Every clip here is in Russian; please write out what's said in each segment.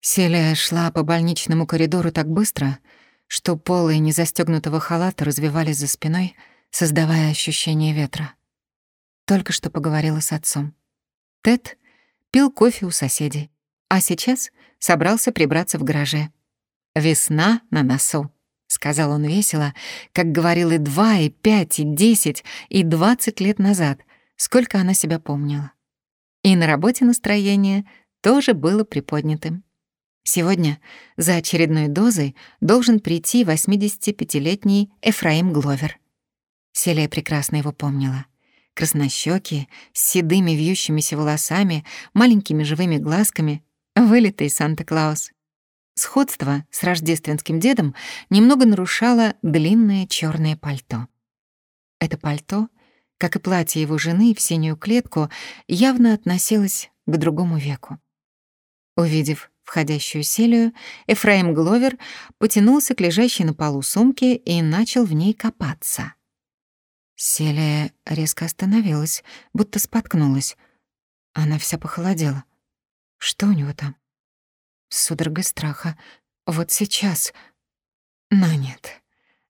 Селия шла по больничному коридору так быстро, что полы незастёгнутого халата развивались за спиной, создавая ощущение ветра. Только что поговорила с отцом. Тед пил кофе у соседей, а сейчас собрался прибраться в гараже. «Весна на носу», — сказал он весело, как говорил и два, и пять, и десять, и двадцать лет назад, сколько она себя помнила. И на работе настроение тоже было приподнятым. Сегодня за очередной дозой должен прийти 85-летний Эфраим Гловер. Селия прекрасно его помнила. Краснощёкий, с седыми вьющимися волосами, маленькими живыми глазками, вылитый Санта-Клаус. Сходство с рождественским дедом немного нарушало длинное черное пальто. Это пальто, как и платье его жены в синюю клетку, явно относилось к другому веку. Увидев входящую Селию, Эфраим Гловер потянулся к лежащей на полу сумке и начал в ней копаться. Селия резко остановилась, будто споткнулась. Она вся похолодела. Что у него там? Судорога страха. Вот сейчас. Но нет.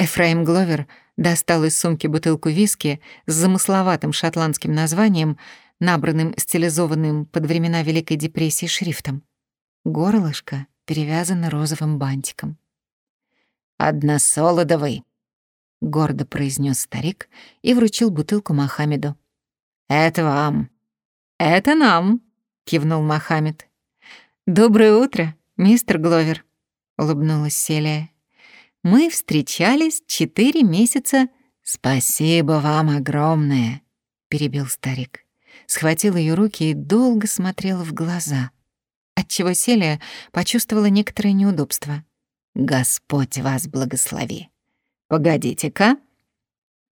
Эфраим Гловер достал из сумки бутылку виски с замысловатым шотландским названием, набранным стилизованным под времена Великой депрессии шрифтом. Горлышко перевязано розовым бантиком. «Односолодовый», — гордо произнес старик и вручил бутылку Мохаммеду. «Это вам». «Это нам», — кивнул Мохаммед. «Доброе утро, мистер Гловер», — улыбнулась Селия. «Мы встречались четыре месяца...» «Спасибо вам огромное», — перебил старик. Схватил ее руки и долго смотрел в глаза — отчего Селия почувствовала некоторое неудобство. «Господь вас благослови! Погодите-ка!»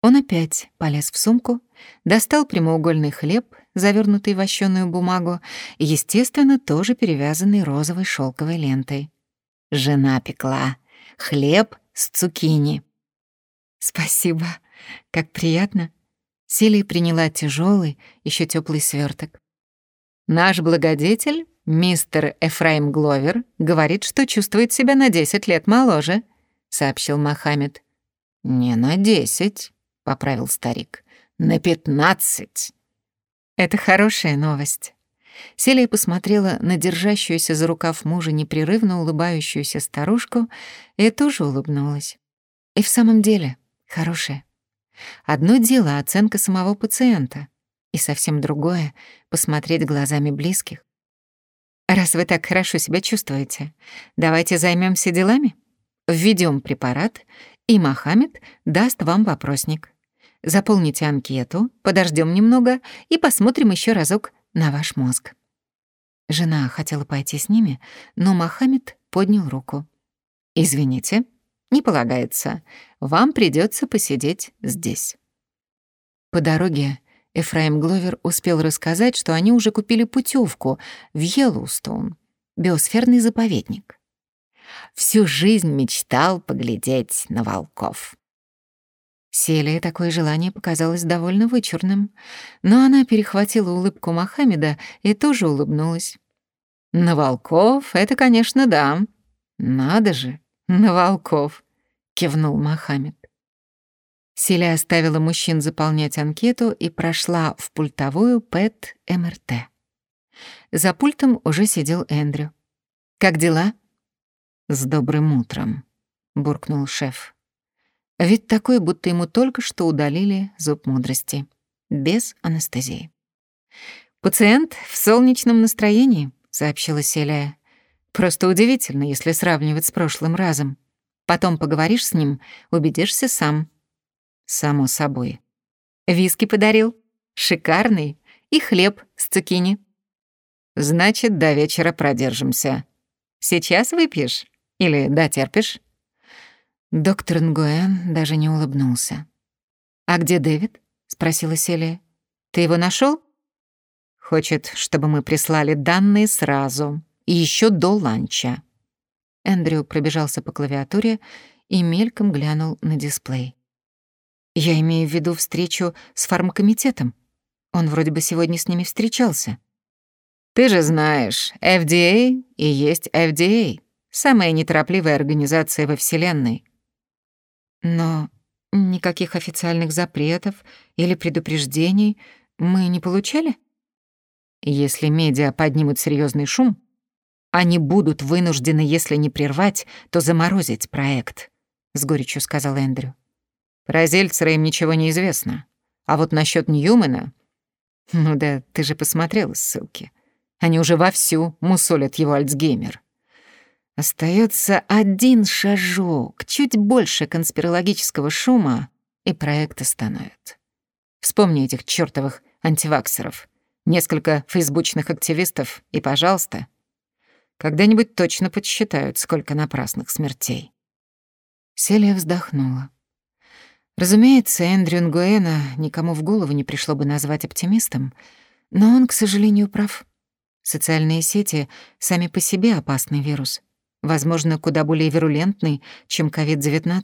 Он опять полез в сумку, достал прямоугольный хлеб, завернутый в вощёную бумагу, естественно, тоже перевязанный розовой шелковой лентой. «Жена пекла. Хлеб с цукини». «Спасибо. Как приятно». Селия приняла тяжелый, еще теплый сверток. «Наш благодетель «Мистер Эфраим Гловер говорит, что чувствует себя на 10 лет моложе», — сообщил Мохаммед. «Не на 10», — поправил старик. «На 15». «Это хорошая новость». Селия посмотрела на держащуюся за рукав мужа непрерывно улыбающуюся старушку и тоже улыбнулась. И в самом деле, хорошая. Одно дело — оценка самого пациента, и совсем другое — посмотреть глазами близких. Раз вы так хорошо себя чувствуете, давайте займемся делами. Введем препарат, и Мохаммед даст вам вопросник. Заполните анкету, подождем немного и посмотрим еще разок на ваш мозг. Жена хотела пойти с ними, но Мохаммед поднял руку. «Извините, не полагается. Вам придется посидеть здесь». По дороге Эфраим Гловер успел рассказать, что они уже купили путевку в Йеллоустоун, биосферный заповедник. Всю жизнь мечтал поглядеть на волков. Селия такое желание показалось довольно вычурным, но она перехватила улыбку Мохаммеда и тоже улыбнулась. «На волков — это, конечно, да. Надо же, на волков!» — кивнул Мохаммед. Селя оставила мужчин заполнять анкету и прошла в пультовую ПЭТ-МРТ. За пультом уже сидел Эндрю. «Как дела?» «С добрым утром», — буркнул шеф. Вид такой, будто ему только что удалили зуб мудрости. Без анестезии. «Пациент в солнечном настроении», — сообщила Селия. «Просто удивительно, если сравнивать с прошлым разом. Потом поговоришь с ним, убедишься сам». Само собой. Виски подарил. Шикарный. И хлеб с цукини. Значит, до вечера продержимся. Сейчас выпьешь? Или дотерпишь? Доктор Нгуэн даже не улыбнулся. «А где Дэвид?» — спросила Селия. «Ты его нашел? «Хочет, чтобы мы прислали данные сразу, и еще до ланча». Эндрю пробежался по клавиатуре и мельком глянул на дисплей. Я имею в виду встречу с фармкомитетом. Он вроде бы сегодня с ними встречался. Ты же знаешь, FDA и есть FDA. Самая неторопливая организация во Вселенной. Но никаких официальных запретов или предупреждений мы не получали? Если медиа поднимут серьезный шум, они будут вынуждены, если не прервать, то заморозить проект, с горечью сказал Эндрю. Про Зельцера им ничего не известно. А вот насчет Ньюмана... Ну да, ты же посмотрела ссылки. Они уже вовсю мусолят его Альцгеймер. Остается один шажок, чуть больше конспирологического шума, и проект остановят. Вспомни этих чёртовых антиваксеров, несколько фейсбучных активистов, и, пожалуйста, когда-нибудь точно подсчитают, сколько напрасных смертей. Селия вздохнула. Разумеется, Эндрю Нгуэна никому в голову не пришло бы назвать оптимистом, но он, к сожалению, прав. Социальные сети сами по себе опасный вирус — возможно, куда более вирулентный, чем COVID-19.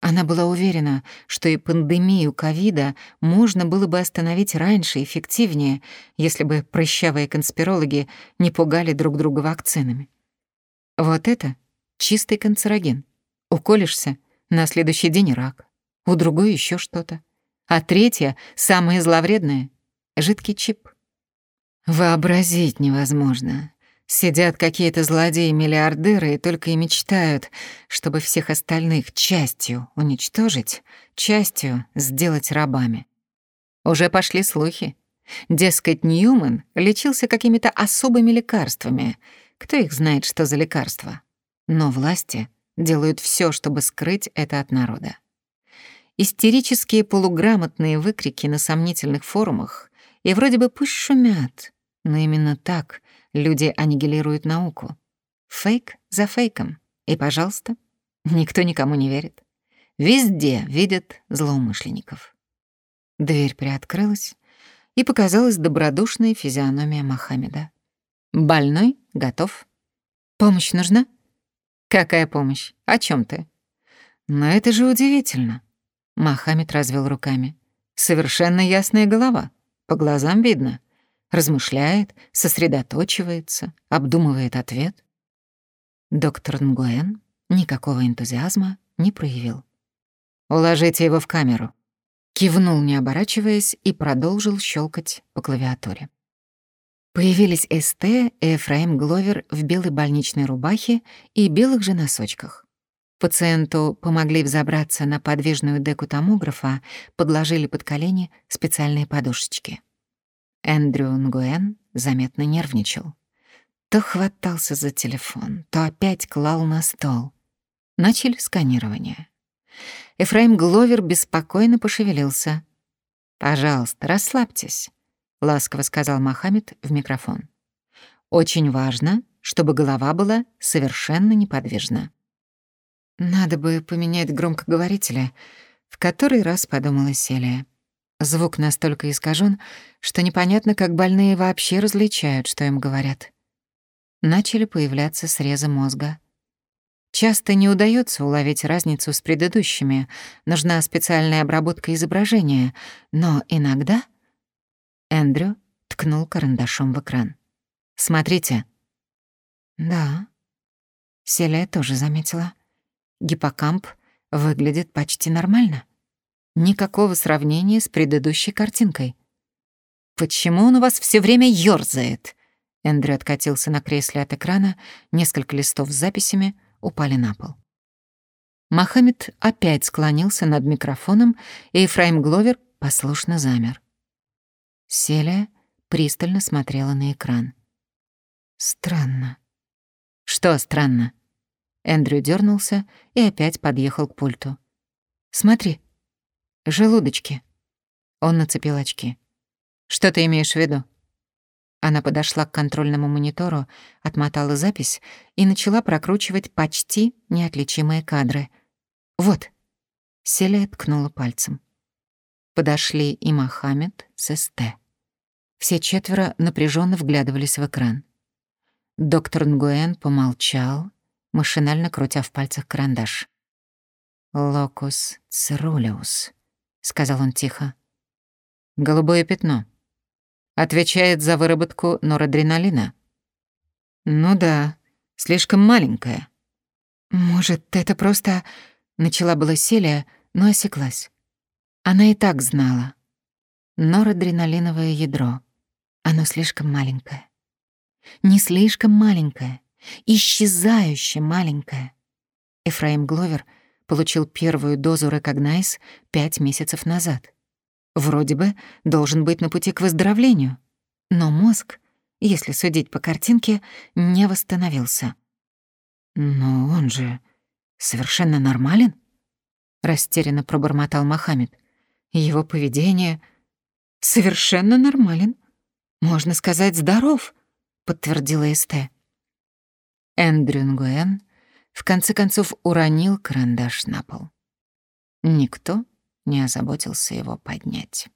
Она была уверена, что и пандемию ковида можно было бы остановить раньше эффективнее, если бы прыщавые конспирологи не пугали друг друга вакцинами. Вот это чистый канцероген. Уколешься, на следующий день рак, у другой еще что-то. А третья, самое зловредное — жидкий чип. Вообразить невозможно, Сидят какие-то злодеи-миллиардеры и только и мечтают, чтобы всех остальных частью уничтожить, частью сделать рабами. Уже пошли слухи. Дескать, Ньюман лечился какими-то особыми лекарствами. Кто их знает, что за лекарства? Но власти делают все, чтобы скрыть это от народа. Истерические полуграмотные выкрики на сомнительных форумах и вроде бы пусть шумят, но именно так Люди аннигилируют науку. Фейк за фейком. И, пожалуйста, никто никому не верит. Везде видят злоумышленников. Дверь приоткрылась, и показалась добродушная физиономия Мохаммеда. «Больной? Готов? Помощь нужна?» «Какая помощь? О чем ты?» «Но это же удивительно!» Мохаммед развел руками. «Совершенно ясная голова. По глазам видно размышляет, сосредоточивается, обдумывает ответ. Доктор Нгуэн никакого энтузиазма не проявил. «Уложите его в камеру», — кивнул, не оборачиваясь, и продолжил щелкать по клавиатуре. Появились СТ и Эфраим Гловер в белой больничной рубахе и белых же носочках. Пациенту помогли взобраться на подвижную деку томографа, подложили под колени специальные подушечки. Эндрю Нгуэн заметно нервничал. То хватался за телефон, то опять клал на стол. Начали сканирование. Эфраим Гловер беспокойно пошевелился. «Пожалуйста, расслабьтесь», — ласково сказал Мохаммед в микрофон. «Очень важно, чтобы голова была совершенно неподвижна». «Надо бы поменять громкоговорителя», — в который раз подумала Селия. Звук настолько искажен, что непонятно, как больные вообще различают, что им говорят. Начали появляться срезы мозга. Часто не удается уловить разницу с предыдущими, нужна специальная обработка изображения, но иногда... Эндрю ткнул карандашом в экран. «Смотрите». «Да». Селия тоже заметила. Гиппокамп выглядит почти нормально. Никакого сравнения с предыдущей картинкой. «Почему он у вас все время ёрзает?» Эндрю откатился на кресле от экрана, несколько листов с записями упали на пол. Мохаммед опять склонился над микрофоном, и Ефраим Гловер послушно замер. Селия пристально смотрела на экран. «Странно». «Что странно?» Эндрю дернулся и опять подъехал к пульту. «Смотри, Желудочки. Он нацепил очки. Что ты имеешь в виду? Она подошла к контрольному монитору, отмотала запись и начала прокручивать почти неотличимые кадры. Вот. Селия ткнула пальцем. Подошли и Мохаммед с СТ. Все четверо напряженно вглядывались в экран. Доктор Нгуэн помолчал, машинально крутя в пальцах карандаш. «Локус цирулеус», — сказал он тихо. «Голубое пятно. Отвечает за выработку норадреналина. Ну да, слишком маленькая. Может, это просто... Начала была Селия, но осеклась. Она и так знала. Норадреналиновое ядро. Оно слишком маленькое. Не слишком маленькое, исчезающе маленькое. Эфраим Гловер получил первую дозу Recognize пять месяцев назад. Вроде бы должен быть на пути к выздоровлению, но мозг, если судить по картинке, не восстановился. «Но он же совершенно нормален?» — растерянно пробормотал Мохаммед. «Его поведение совершенно нормален. Можно сказать, здоров», — подтвердила Эсте. Эндрю Нгуэн в конце концов уронил карандаш на пол. Никто не озаботился его поднять.